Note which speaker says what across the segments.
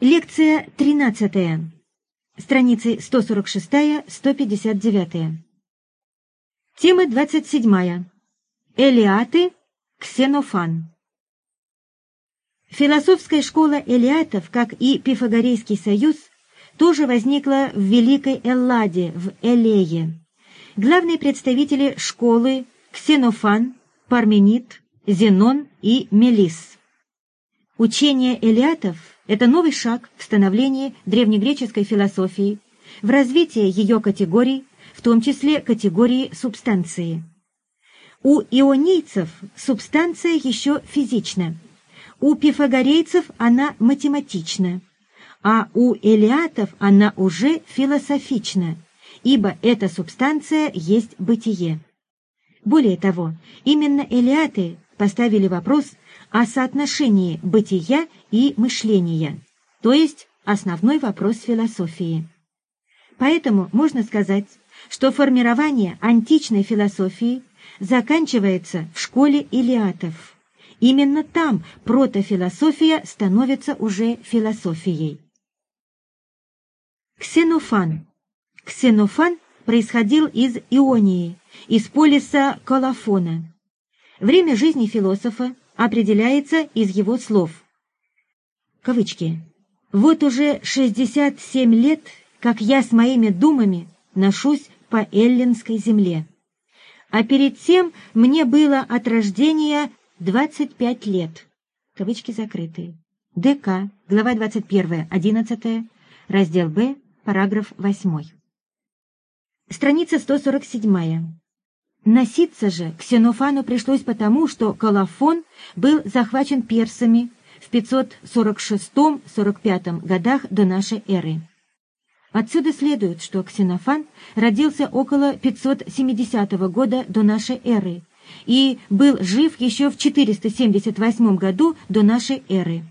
Speaker 1: Лекция 13. Страницы 146-159. Тема 27. Элиаты, Ксенофан. Философская школа элиатов, как и Пифагорейский союз, тоже возникла в Великой Элладе, в Элее. Главные представители школы – Ксенофан, Парменид, Зенон и Мелис. Учение элиатов – это новый шаг в становлении древнегреческой философии, в развитии ее категорий, в том числе категории субстанции. У ионийцев субстанция еще физична, у пифагорейцев она математична, а у элиатов она уже философична, ибо эта субстанция есть бытие. Более того, именно элиаты поставили вопрос о соотношении бытия и мышления, то есть основной вопрос философии. Поэтому можно сказать, что формирование античной философии заканчивается в школе илиатов. Именно там протофилософия становится уже философией. Ксенофан. Ксенофан происходил из Ионии, из полиса Колофона. Время жизни философа определяется из его слов. Кавычки. «Вот уже 67 лет, как я с моими думами ношусь по эллинской земле. А перед тем мне было от рождения 25 лет. Кавычки закрытые. ДК, глава 21, 11, раздел Б, параграф 8. Страница 147. Носиться же Ксенофану пришлось потому, что Колофон был захвачен персами в 546-45 годах до нашей эры. Отсюда следует, что Ксенофан родился около 570 года до нашей эры и был жив еще в 478 году до нашей эры.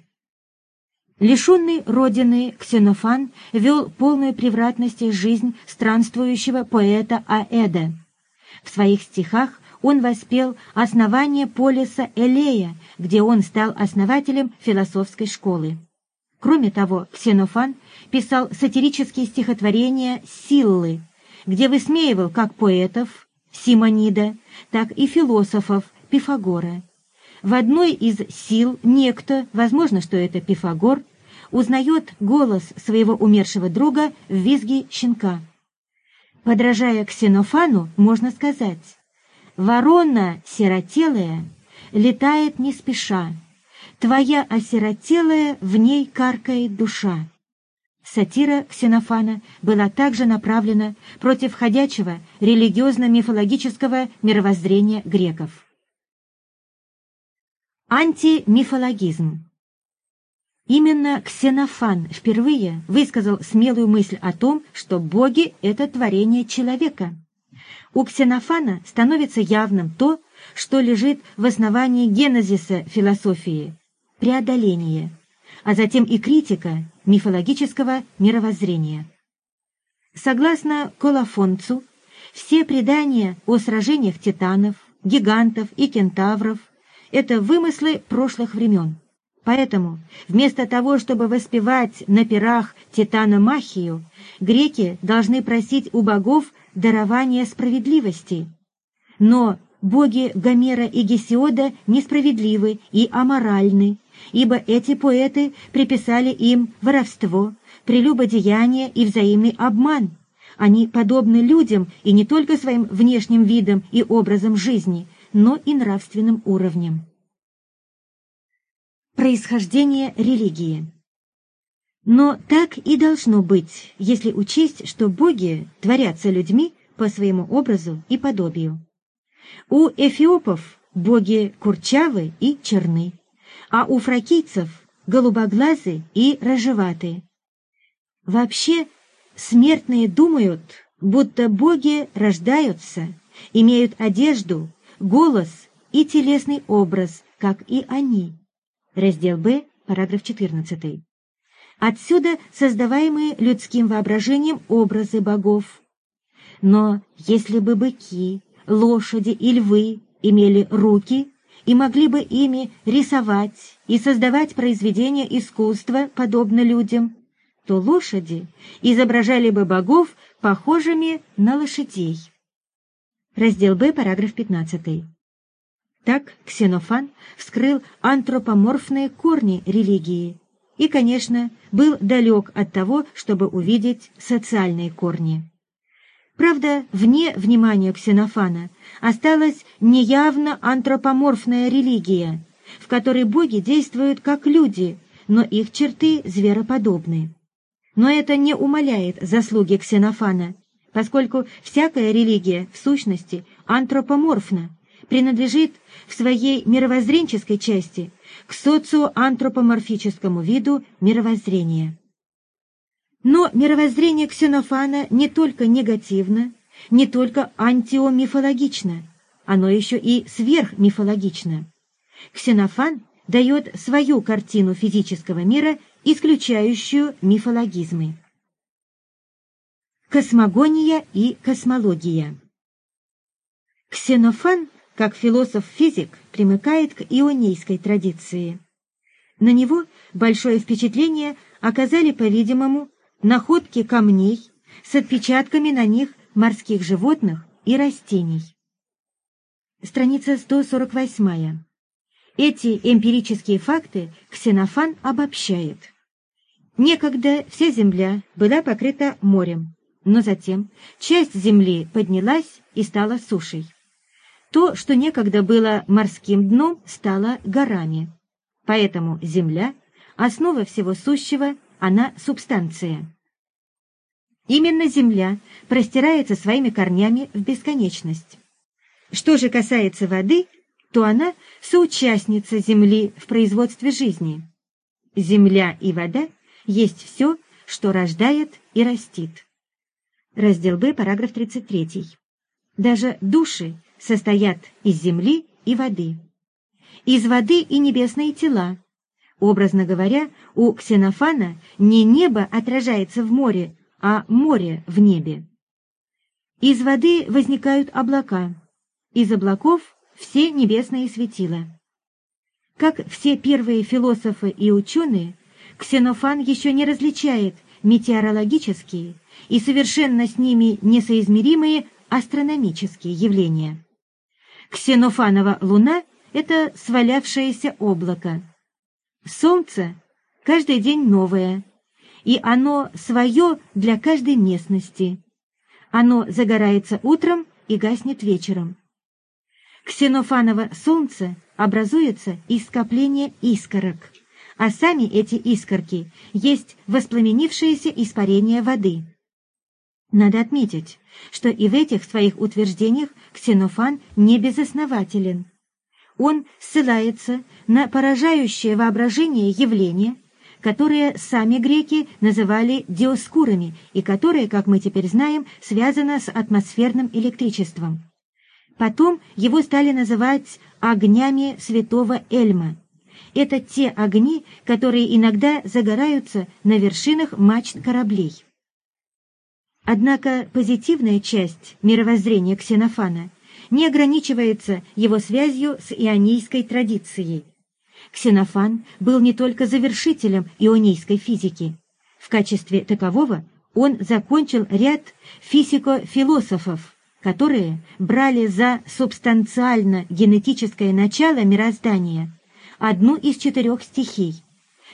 Speaker 1: Лишенный родины, Ксенофан вел полную превратности жизнь странствующего поэта Аэда. В своих стихах он воспел основание полиса Элея, где он стал основателем философской школы. Кроме того, Ксенофан писал сатирические стихотворения «Силлы», где высмеивал как поэтов Симонида, так и философов Пифагора. В одной из сил некто, возможно, что это Пифагор, узнает голос своего умершего друга в визге щенка. Подражая Ксенофану, можно сказать, «Ворона сиротелая летает не спеша, Твоя осиротелая, в ней каркает душа. Сатира Ксенофана была также направлена против ходячего религиозно-мифологического мировоззрения греков. Антимифологизм Именно Ксенофан впервые высказал смелую мысль о том, что боги — это творение человека. У Ксенофана становится явным то, что лежит в основании генезиса философии – преодоление, а затем и критика мифологического мировоззрения. Согласно Колофонцу, все предания о сражениях титанов, гигантов и кентавров – это вымыслы прошлых времен. Поэтому вместо того, чтобы воспевать на пирах титана Махию, греки должны просить у богов дарования справедливости. Но боги Гомера и Гесиода несправедливы и аморальны, ибо эти поэты приписали им воровство, прелюбодеяние и взаимный обман. Они подобны людям и не только своим внешним видом и образом жизни, но и нравственным уровнем. Происхождение религии Но так и должно быть, если учесть, что боги творятся людьми по своему образу и подобию. У эфиопов боги курчавы и черны, а у фракийцев голубоглазы и рыжеватые. Вообще, смертные думают, будто боги рождаются, имеют одежду, голос и телесный образ, как и они. Раздел Б, параграф 14. Отсюда создаваемые людским воображением образы богов. Но если бы быки, лошади и львы имели руки, и могли бы ими рисовать и создавать произведения искусства, подобно людям, то лошади изображали бы богов похожими на лошадей. Раздел Б, параграф 15. Так Ксенофан вскрыл антропоморфные корни религии и, конечно, был далек от того, чтобы увидеть социальные корни. Правда, вне внимания Ксенофана осталась неявно антропоморфная религия, в которой боги действуют как люди, но их черты звероподобны. Но это не умаляет заслуги Ксенофана, поскольку всякая религия, в сущности, антропоморфна, принадлежит в своей мировоззренческой части к социоантропоморфическому виду мировоззрения. Но мировоззрение Ксенофана не только негативно, не только антиомифологично, оно еще и сверхмифологично. Ксенофан дает свою картину физического мира исключающую мифологизмы. Космогония и космология Ксенофан, как философ-физик, примыкает к ионийской традиции. На него большое впечатление оказали, по-видимому, находки камней с отпечатками на них морских животных и растений. Страница 148. Эти эмпирические факты Ксенофан обобщает. Некогда вся земля была покрыта морем, но затем часть земли поднялась и стала сушей. То, что некогда было морским дном, стало горами. Поэтому земля — основа всего сущего, она субстанция. Именно земля простирается своими корнями в бесконечность. Что же касается воды, то она соучастница земли в производстве жизни. Земля и вода есть все, что рождает и растит. Раздел Б, параграф 33. Даже души состоят из земли и воды. Из воды и небесные тела. Образно говоря, у Ксенофана не небо отражается в море, а море в небе. Из воды возникают облака, из облаков все небесные светила. Как все первые философы и ученые, Ксенофан еще не различает метеорологические и совершенно с ними несоизмеримые астрономические явления. Ксенофанова луна — это свалявшееся облако. Солнце каждый день новое, и оно свое для каждой местности. Оно загорается утром и гаснет вечером. Ксенофаново солнце образуется из скопления искорок — а сами эти искорки есть воспламенившееся испарение воды. Надо отметить, что и в этих своих утверждениях Ксенофан не безоснователен. Он ссылается на поражающее воображение явления, которые сами греки называли диоскурами и которые, как мы теперь знаем, связано с атмосферным электричеством. Потом его стали называть огнями святого Эльма – это те огни, которые иногда загораются на вершинах мачт кораблей. Однако позитивная часть мировоззрения Ксенофана не ограничивается его связью с ионийской традицией. Ксенофан был не только завершителем ионийской физики. В качестве такового он закончил ряд физико-философов, которые брали за субстанциально-генетическое начало мироздания одну из четырех стихий.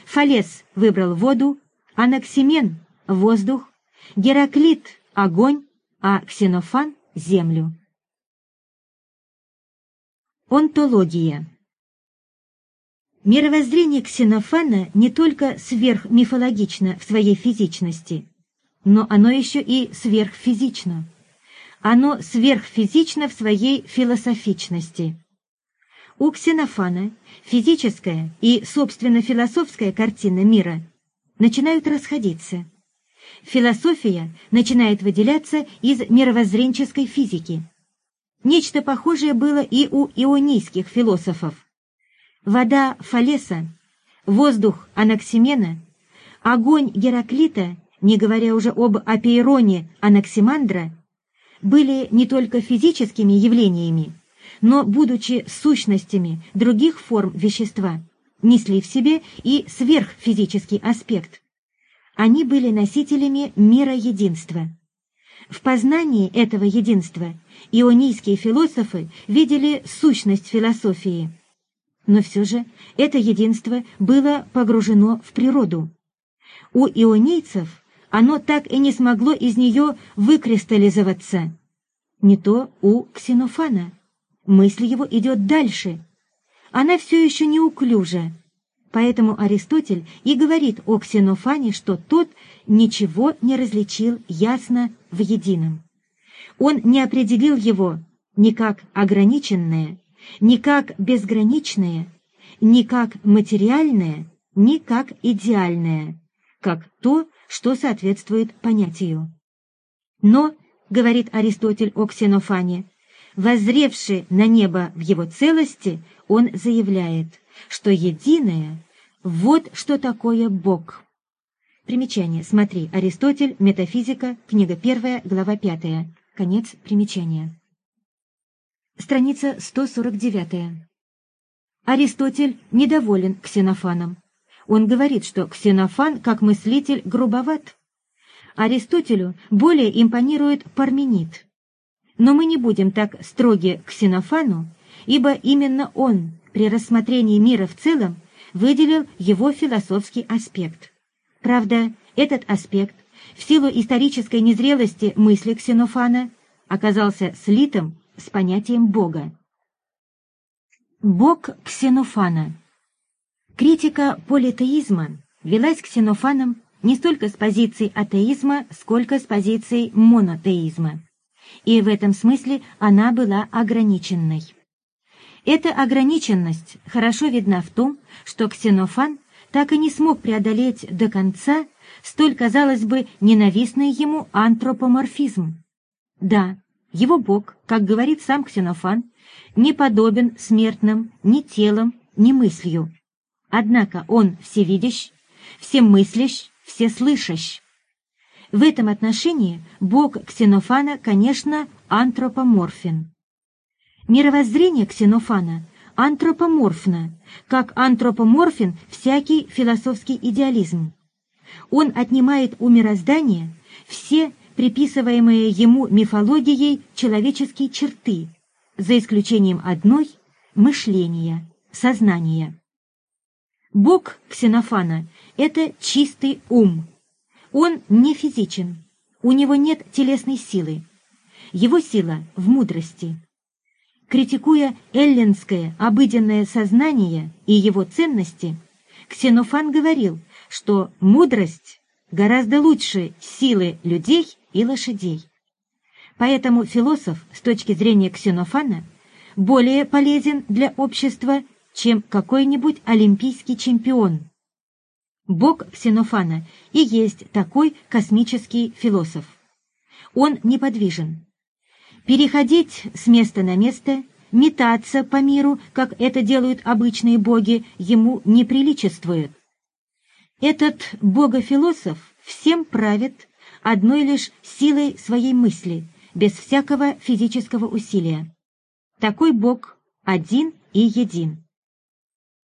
Speaker 1: Фалес выбрал воду, Анаксимен — воздух, Гераклит — огонь, а Ксенофан — землю. Онтология Мировоззрение Ксенофана не только сверхмифологично в своей физичности, но оно еще и сверхфизично. Оно сверхфизично в своей философичности. У Ксенофана физическая и, собственно, философская картина мира начинают расходиться. Философия начинает выделяться из мировоззренческой физики. Нечто похожее было и у ионийских философов. Вода Фалеса, воздух Анаксимена, огонь Гераклита, не говоря уже об апейроне Анаксимандра, были не только физическими явлениями, но, будучи сущностями других форм вещества, несли в себе и сверхфизический аспект. Они были носителями мира единства. В познании этого единства ионийские философы видели сущность философии. Но все же это единство было погружено в природу. У ионийцев оно так и не смогло из нее выкристаллизоваться. Не то у Ксенофана. Мысль его идет дальше. Она все еще неуклюжа. Поэтому Аристотель и говорит о Ксенофане, что тот ничего не различил ясно в едином. Он не определил его ни как ограниченное, ни как безграничное, ни как материальное, ни как идеальное, как то, что соответствует понятию. Но, говорит Аристотель о Ксенофане, воззревший на небо в его целости, он заявляет, что единое — вот что такое Бог. Примечание. Смотри. Аристотель. Метафизика. Книга 1, глава 5. Конец примечания. Страница 149. Аристотель недоволен Ксенофаном. Он говорит, что Ксенофан, как мыслитель, грубоват. Аристотелю более импонирует Парменид. Но мы не будем так строги к Ксенофану, ибо именно он при рассмотрении мира в целом выделил его философский аспект. Правда, этот аспект, в силу исторической незрелости мысли Ксенофана, оказался слитым с понятием Бога. Бог Ксенофана Критика политеизма велась ксенофаном не столько с позиции атеизма, сколько с позиции монотеизма. И в этом смысле она была ограниченной. Эта ограниченность хорошо видна в том, что Ксенофан так и не смог преодолеть до конца столь, казалось бы, ненавистный ему антропоморфизм. Да, его бог, как говорит сам Ксенофан, не подобен смертным ни телом, ни мыслью. Однако он всевидящ, всемыслящ, всеслышащ. В этом отношении бог Ксенофана, конечно, антропоморфен. Мировоззрение Ксенофана антропоморфно, как антропоморфен всякий философский идеализм. Он отнимает у мироздания все приписываемые ему мифологией человеческие черты, за исключением одной – мышления, сознания. Бог Ксенофана — это чистый ум. Он не физичен, у него нет телесной силы. Его сила в мудрости. Критикуя эллинское обыденное сознание и его ценности, Ксенофан говорил, что мудрость гораздо лучше силы людей и лошадей. Поэтому философ, с точки зрения Ксенофана, более полезен для общества, чем какой-нибудь олимпийский чемпион. Бог Ксенофана и есть такой космический философ. Он неподвижен. Переходить с места на место, метаться по миру, как это делают обычные боги, ему не приличествует. Этот богофилософ всем правит одной лишь силой своей мысли, без всякого физического усилия. Такой бог один и един.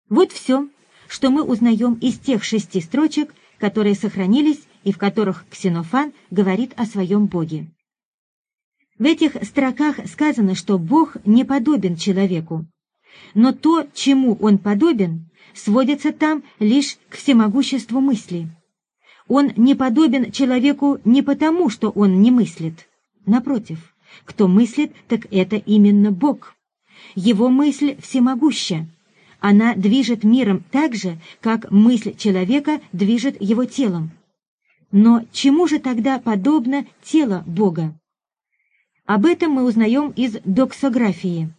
Speaker 1: Вот все, что мы узнаем из тех шести строчек, которые сохранились и в которых Ксенофан говорит о своем Боге. В этих строках сказано, что Бог не подобен человеку, но то, чему он подобен, сводится там лишь к всемогуществу мысли. Он не подобен человеку не потому, что он не мыслит. Напротив, кто мыслит, так это именно Бог. Его мысль всемогуща, она движет миром так же, как мысль человека движет его телом. Но чему же тогда подобно тело Бога? Об этом мы узнаем из доксографии.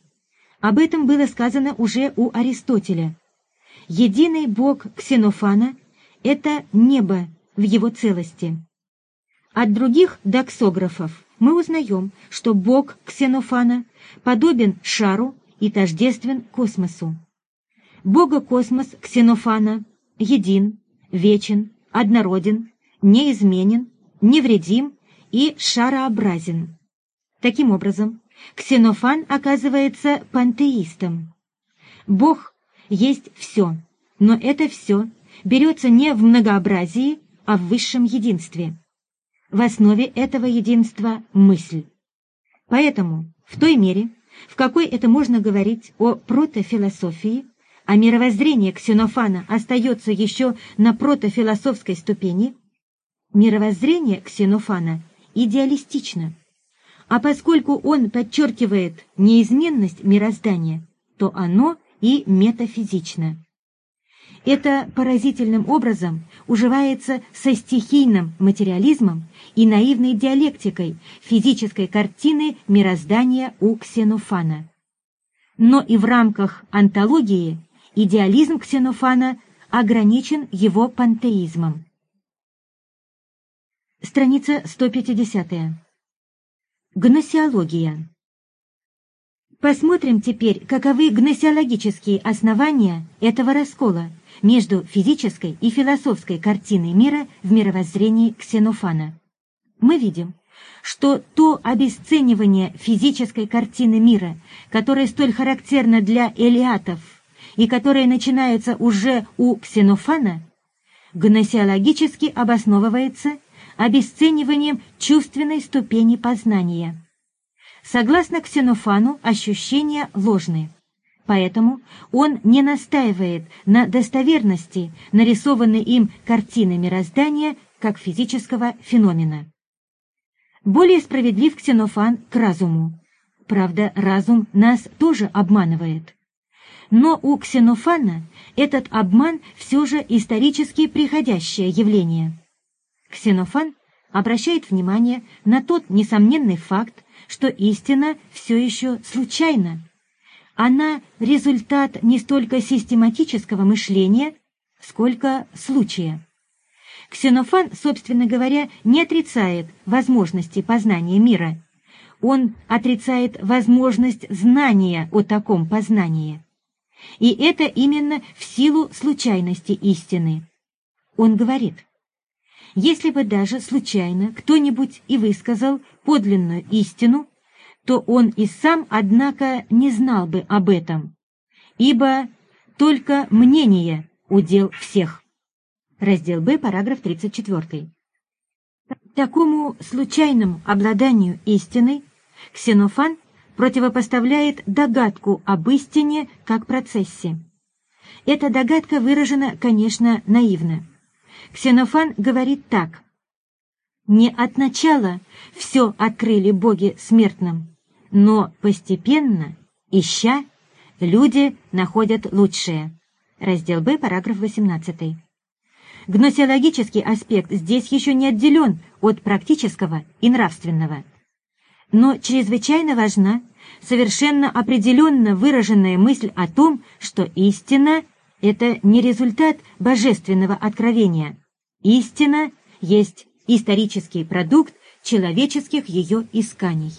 Speaker 1: Об этом было сказано уже у Аристотеля. Единый Бог Ксенофана — это небо в его целости. От других доксографов мы узнаем, что Бог Ксенофана подобен шару и тождествен космосу. Бога-космос Ксенофана един, вечен, однороден, неизменен, невредим и шарообразен. Таким образом, Ксенофан оказывается пантеистом. Бог есть все, но это все берется не в многообразии, а в высшем единстве. В основе этого единства – мысль. Поэтому, в той мере, в какой это можно говорить о протофилософии, а мировоззрение Ксенофана остается еще на протофилософской ступени, мировоззрение Ксенофана идеалистично. А поскольку он подчеркивает неизменность мироздания, то оно и метафизично. Это поразительным образом уживается со стихийным материализмом и наивной диалектикой физической картины мироздания у Ксенофана. Но и в рамках антологии идеализм Ксенофана ограничен его пантеизмом. Страница 150. Гносеология. Посмотрим теперь, каковы гносеологические основания этого раскола между физической и философской картиной мира в мировоззрении Ксенофана. Мы видим, что то обесценивание физической картины мира, которое столь характерно для элиатов и которое начинается уже у Ксенофана, гносеологически обосновывается обесцениванием чувственной ступени познания. Согласно Ксенофану, ощущения ложны. Поэтому он не настаивает на достоверности нарисованной им картины мироздания как физического феномена. Более справедлив Ксенофан к разуму. Правда, разум нас тоже обманывает. Но у Ксенофана этот обман все же исторически приходящее явление. Ксенофан обращает внимание на тот несомненный факт, что истина все еще случайна. Она результат не столько систематического мышления, сколько случая. Ксенофан, собственно говоря, не отрицает возможности познания мира. Он отрицает возможность знания о таком познании. И это именно в силу случайности истины. Он говорит – если бы даже случайно кто-нибудь и высказал подлинную истину, то он и сам, однако, не знал бы об этом, ибо только мнение удел всех. Раздел Б, параграф 34. Такому случайному обладанию истиной Ксенофан противопоставляет догадку об истине как процессе. Эта догадка выражена, конечно, наивно. Ксенофан говорит так. «Не от начала все открыли боги смертным, но постепенно, ища, люди находят лучшее». Раздел Б, параграф 18. Гносеологический аспект здесь еще не отделен от практического и нравственного. Но чрезвычайно важна совершенно определенно выраженная мысль о том, что истина — это не результат божественного откровения, Истина есть исторический продукт человеческих ее исканий.